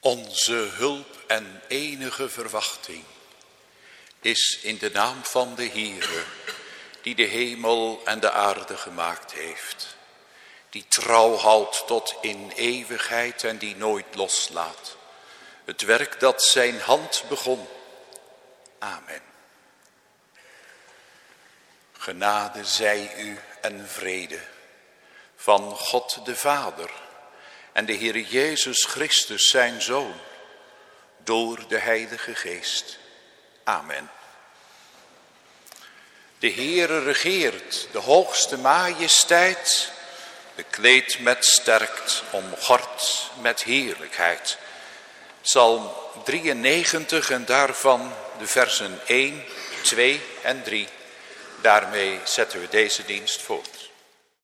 Onze hulp en enige verwachting is in de naam van de Heere, die de hemel en de aarde gemaakt heeft, die trouw houdt tot in eeuwigheid en die nooit loslaat. Het werk dat zijn hand begon. Amen. Genade zij u en vrede van God de Vader en de Heer Jezus Christus zijn Zoon, door de Heilige Geest. Amen. De Heere regeert, de hoogste majesteit, bekleed met sterkt, omgord met heerlijkheid. Psalm 93 en daarvan de versen 1, 2 en 3. Daarmee zetten we deze dienst voort.